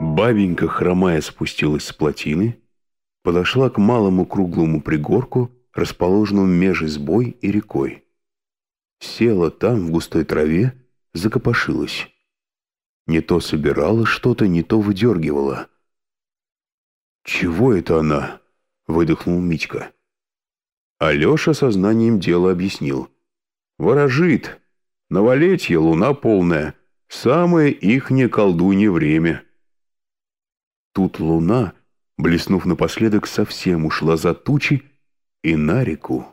Бабенька, хромая, спустилась с плотины, подошла к малому круглому пригорку, расположенному меж избой и рекой. Села там, в густой траве, закопошилась. Не то собирала что-то, не то выдергивала. «Чего это она?» — выдохнул Митька. Алеша сознанием дела объяснил. «Ворожит. Новолетье, луна полная. Самое ихнее колдунье время». Тут луна, блеснув напоследок, совсем ушла за тучи, и на реку,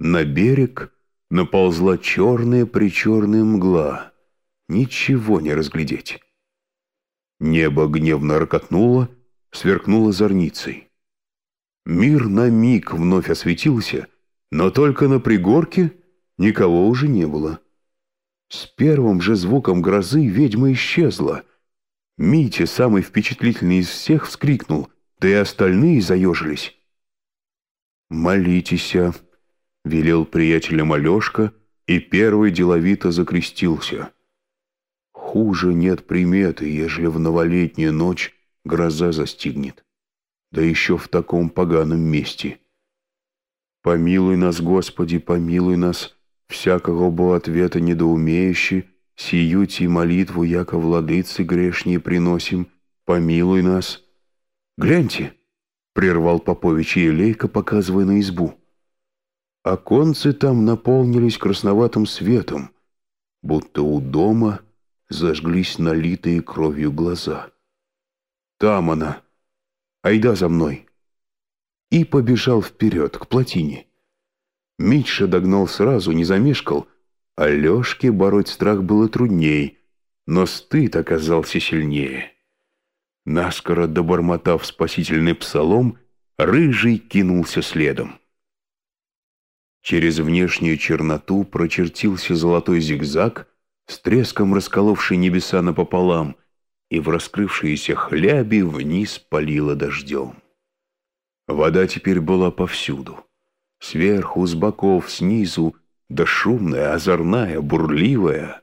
на берег наползла черная-причерная мгла. Ничего не разглядеть. Небо гневно ракотнуло, сверкнуло зорницей. Мир на миг вновь осветился, но только на пригорке никого уже не было. С первым же звуком грозы ведьма исчезла. Митя, самый впечатлительный из всех, вскрикнул, да и остальные заежились. «Молитеся», — велел приятелям Алешка, и первый деловито закрестился. «Хуже нет приметы, ежели в новолетнюю ночь гроза застигнет, да еще в таком поганом месте. Помилуй нас, Господи, помилуй нас, всякого бо ответа недоумеющий, сиюти молитву, яко владыцы грешние приносим, помилуй нас. Гляньте!» прервал Попович Елейка, показывая на избу. Оконцы там наполнились красноватым светом, будто у дома зажглись налитые кровью глаза. «Там она! Айда за мной!» И побежал вперед, к плотине. Митша догнал сразу, не замешкал, а Лешке бороть страх было трудней, но стыд оказался сильнее. Наскоро добормотав спасительный псалом, Рыжий кинулся следом. Через внешнюю черноту прочертился золотой зигзаг, с треском расколовший небеса напополам, и в раскрывшиеся хляби вниз полило дождем. Вода теперь была повсюду. Сверху, с боков, снизу, да шумная, озорная, бурливая.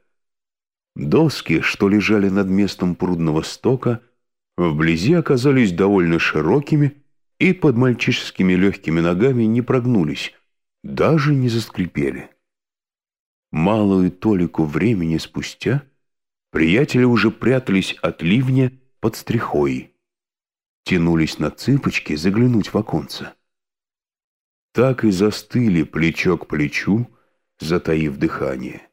Доски, что лежали над местом прудного стока, — вблизи оказались довольно широкими и под мальчишескими легкими ногами не прогнулись, даже не заскрипели. Малую толику времени спустя приятели уже прятались от ливня под стрихой, тянулись на цыпочки заглянуть в оконце. Так и застыли плечо к плечу, затаив дыхание.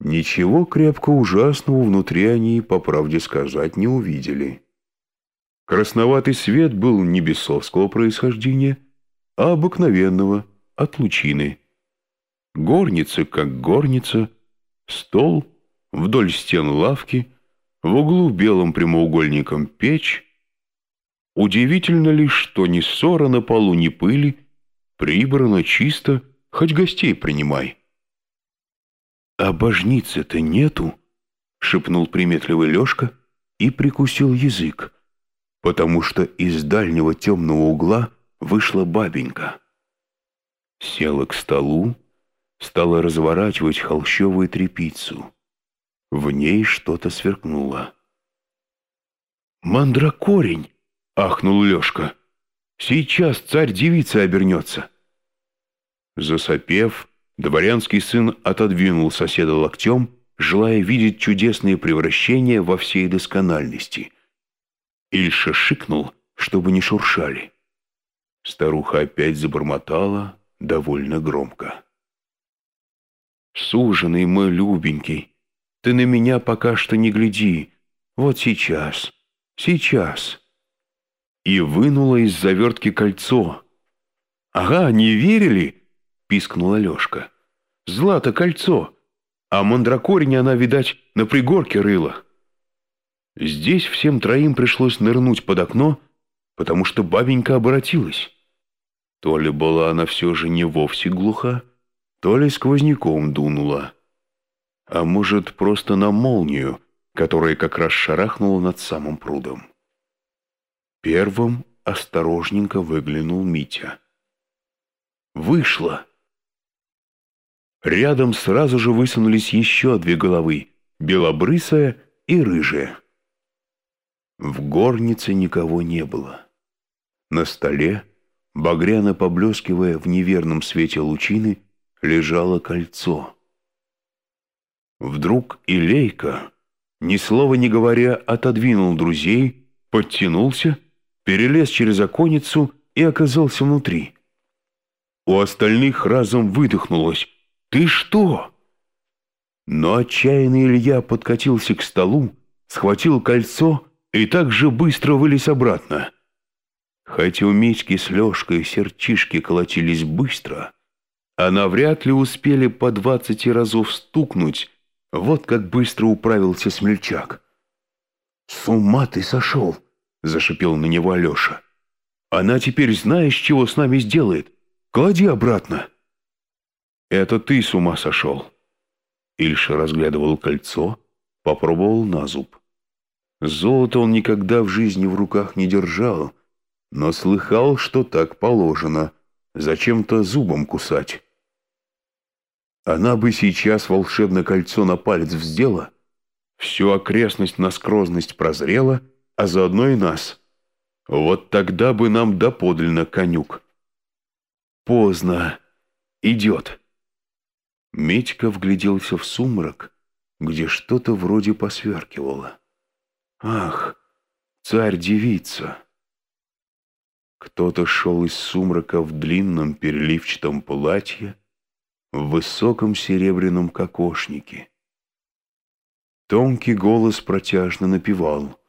Ничего крепко ужасного внутри они, по правде сказать, не увидели. Красноватый свет был не бесовского происхождения, а обыкновенного, от лучины. Горница, как горница, стол, вдоль стен лавки, в углу белым прямоугольником печь. Удивительно лишь, что ни ссора на полу, ни пыли, прибрано чисто, хоть гостей принимай. «А божницы-то нету?» — шепнул приметливый Лешка и прикусил язык, потому что из дальнего темного угла вышла бабенька. Села к столу, стала разворачивать холщовую трепицу. В ней что-то сверкнуло. «Мандракорень!» — ахнул Лешка. «Сейчас царь-девица обернется!» Засопев, Дворянский сын отодвинул соседа локтем, желая видеть чудесные превращения во всей доскональности. Ильша шикнул, чтобы не шуршали. Старуха опять забормотала довольно громко. «Суженый мой любенький, ты на меня пока что не гляди. Вот сейчас, сейчас». И вынула из завертки кольцо. «Ага, не верили?» Пискнула Лешка. «Злато кольцо, а мандракорень она, видать, на пригорке рыла». Здесь всем троим пришлось нырнуть под окно, потому что бабенька обратилась. То ли была она все же не вовсе глуха, то ли сквозняком дунула. А может, просто на молнию, которая как раз шарахнула над самым прудом. Первым осторожненько выглянул Митя. «Вышло!» Рядом сразу же высунулись еще две головы, белобрысая и рыжая. В горнице никого не было. На столе, багряно поблескивая в неверном свете лучины, лежало кольцо. Вдруг Илейка, ни слова не говоря, отодвинул друзей, подтянулся, перелез через оконницу и оказался внутри. У остальных разом выдохнулось «Ты что?» Но отчаянный Илья подкатился к столу, схватил кольцо и так же быстро вылез обратно. Хотя у Митьки с Лешкой сердчишки колотились быстро, а навряд ли успели по двадцати разов стукнуть, вот как быстро управился смельчак. «С ума ты сошел!» — зашипел на него Алеша. «Она теперь знаешь, чего с нами сделает? Клади обратно!» «Это ты с ума сошел!» Ильша разглядывал кольцо, попробовал на зуб. Золото он никогда в жизни в руках не держал, но слыхал, что так положено, зачем-то зубом кусать. Она бы сейчас волшебное кольцо на палец вздела, всю окрестность на скрозность прозрела, а заодно и нас. Вот тогда бы нам доподлинно конюк. Поздно. Идет. Митька вгляделся в сумрак, где что-то вроде посверкивало. Ах, царь-девица! Кто-то шел из сумрака в длинном переливчатом платье, в высоком серебряном кокошнике. Тонкий голос протяжно напевал.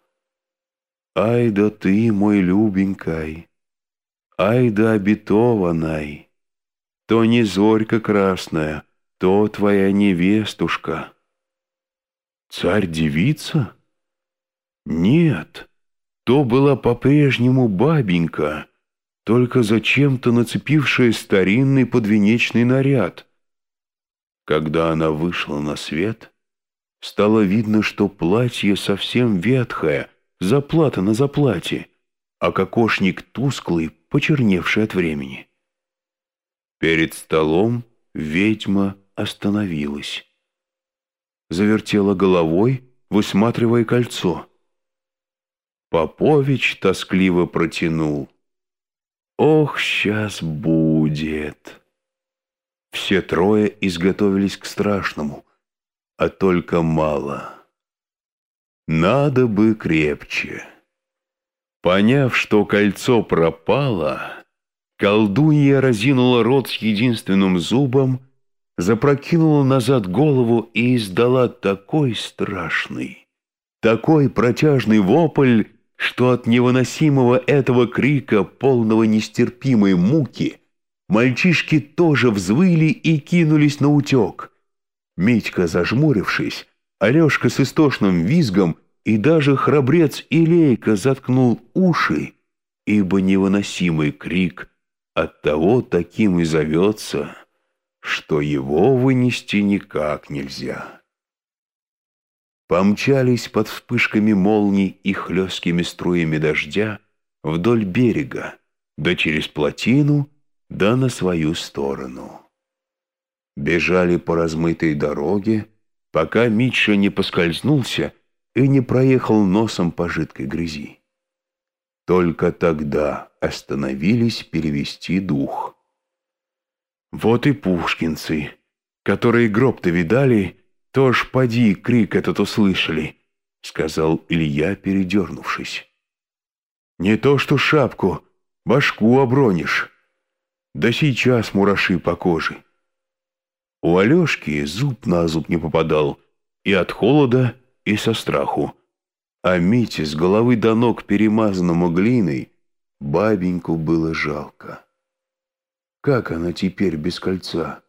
«Ай да ты, мой любенькай, ай да обетованной, то не зорька красная, то твоя невестушка». «Царь-девица?» «Нет, то была по-прежнему бабенька, только зачем-то нацепившая старинный подвенечный наряд». Когда она вышла на свет, стало видно, что платье совсем ветхое, заплата на заплате, а кокошник тусклый, почерневший от времени. Перед столом ведьма остановилась. Завертела головой, высматривая кольцо. Попович тоскливо протянул. «Ох, сейчас будет!» Все трое изготовились к страшному, а только мало. Надо бы крепче. Поняв, что кольцо пропало, колдунья разинула рот с единственным зубом, запрокинула назад голову и издала такой страшный, такой протяжный вопль, что от невыносимого этого крика, полного нестерпимой муки, Мальчишки тоже взвыли и кинулись на утек. Митька, зажмурившись, Алешка с истошным визгом и даже храбрец Илейка заткнул уши, ибо невыносимый крик от того таким и зовется, что его вынести никак нельзя. Помчались под вспышками молний и хлесткими струями дождя вдоль берега, да через плотину — да на свою сторону. Бежали по размытой дороге, пока Митша не поскользнулся и не проехал носом по жидкой грязи. Только тогда остановились перевести дух. Вот и пушкинцы, которые гроб-то видали, тоже поди крик этот услышали, сказал Илья, передернувшись. Не то что шапку, башку обронишь. Да сейчас мураши по коже. У Алешки зуб на зуб не попадал и от холода, и со страху. А Мите с головы до ног перемазанному глиной бабеньку было жалко. Как она теперь без кольца?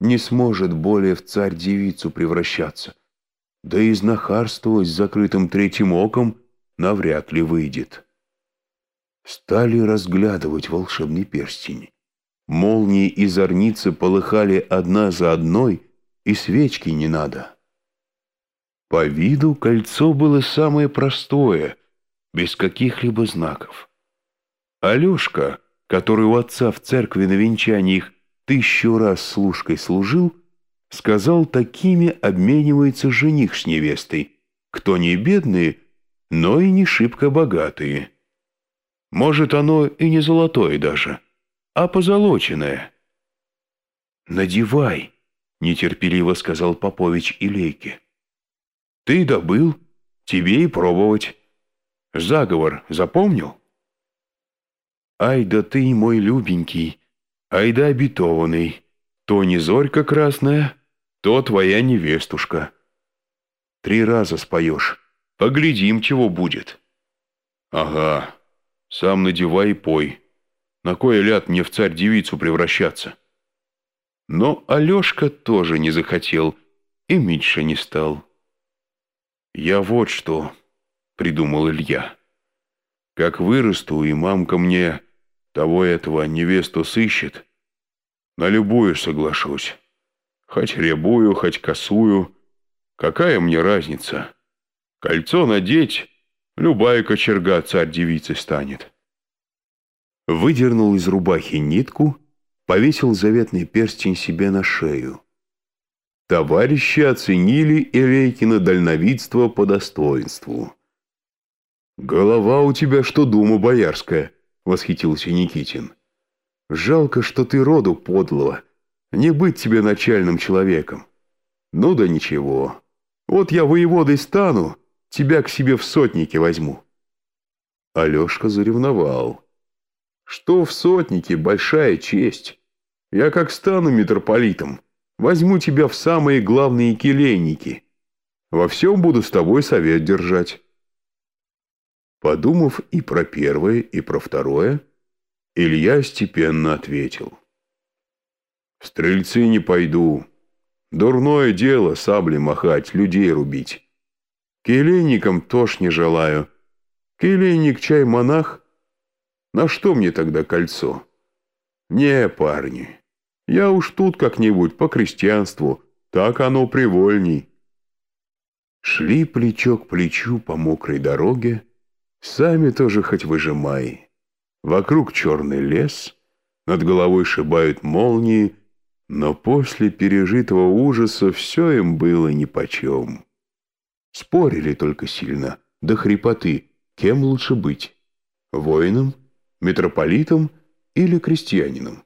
Не сможет более в царь-девицу превращаться. Да и знахарствовать с закрытым третьим оком навряд ли выйдет стали разглядывать волшебный перстень. Молнии и зорницы полыхали одна за одной, и свечки не надо. По виду кольцо было самое простое, без каких-либо знаков. Алешка, который у отца в церкви на венчаниях тысячу раз служкой служил, сказал, такими обменивается жених с невестой. Кто не бедные, но и не шибко богатые. Может, оно и не золотое даже, а позолоченное. «Надевай», — нетерпеливо сказал Попович Илейке. «Ты добыл, тебе и пробовать. Заговор запомнил?» «Ай да ты, мой любенький, ай да обетованный, то не зорька красная, то твоя невестушка. Три раза споешь, поглядим, чего будет». «Ага, сам надевай и пой. На кой ляд мне в царь-девицу превращаться?» Но Алешка тоже не захотел, и Митша не стал. «Я вот что», — придумал Илья. «Как вырасту, и мамка мне того этого невесту сыщет, на любую соглашусь. Хоть рябую, хоть косую. Какая мне разница? Кольцо надеть, любая кочерга царь-девицей станет». Выдернул из рубахи нитку повесил заветный перстень себе на шею. Товарищи оценили Элейкино дальновидство по достоинству. «Голова у тебя что дума боярская», — восхитился Никитин. «Жалко, что ты роду подлого. Не быть тебе начальным человеком. Ну да ничего. Вот я воеводой стану, тебя к себе в сотники возьму». Алешка заревновал. «Что в сотнике большая честь. Я как стану митрополитом, возьму тебя в самые главные келейники. Во всем буду с тобой совет держать». Подумав и про первое, и про второе, Илья степенно ответил. «В стрельцы не пойду. Дурное дело сабли махать, людей рубить. Келейникам тоже не желаю. Келейник чай монах? На что мне тогда кольцо? Не, парни, я уж тут как-нибудь по крестьянству, так оно привольней. Шли плечо к плечу по мокрой дороге, сами тоже хоть выжимай. Вокруг черный лес, над головой шибают молнии, но после пережитого ужаса все им было нипочем. Спорили только сильно, до хрипоты, кем лучше быть — воином, митрополитом или крестьянином.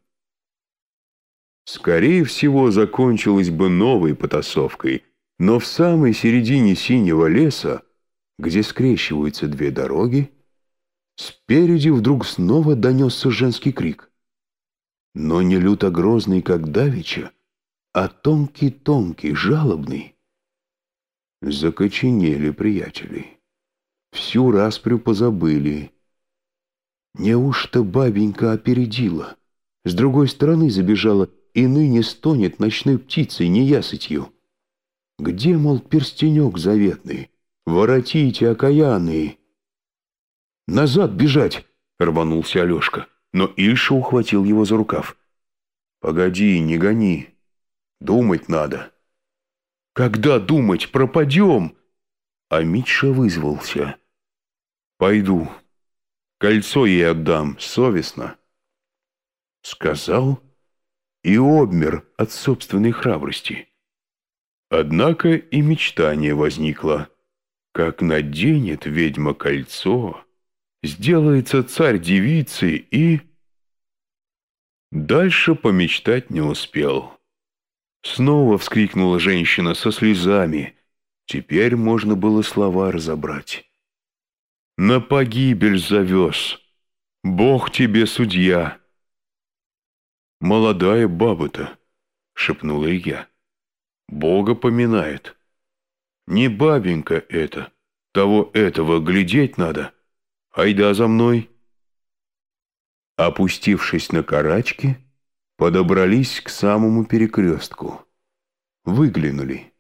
Скорее всего, закончилась бы новой потасовкой, но в самой середине синего леса, где скрещиваются две дороги, спереди вдруг снова донесся женский крик. Но не люто грозный, как давеча, а тонкий-тонкий, жалобный. Закоченели приятели. Всю распрю позабыли. Неужто бабенька опередила? С другой стороны забежала и ныне стонет ночной птицей неясытью. Где, мол, перстенек заветный? Воротите, окаянные! «Назад бежать!» — рванулся Алешка, но Ильша ухватил его за рукав. «Погоди, не гони. Думать надо». «Когда думать? Пропадем!» А Митша вызвался. «Пойду. Кольцо ей отдам, совестно». Сказал и обмер от собственной храбрости. Однако и мечтание возникло. Как наденет ведьма кольцо, сделается царь девицей и... Дальше помечтать не успел. Снова вскрикнула женщина со слезами. Теперь можно было слова разобрать. «На погибель завез! Бог тебе судья!» «Молодая баба-то», — шепнула я. «Бога поминает. Не бабенька это, того этого глядеть надо. Айда за мной». Опустившись на карачки, подобрались к самому перекрестку. Выглянули.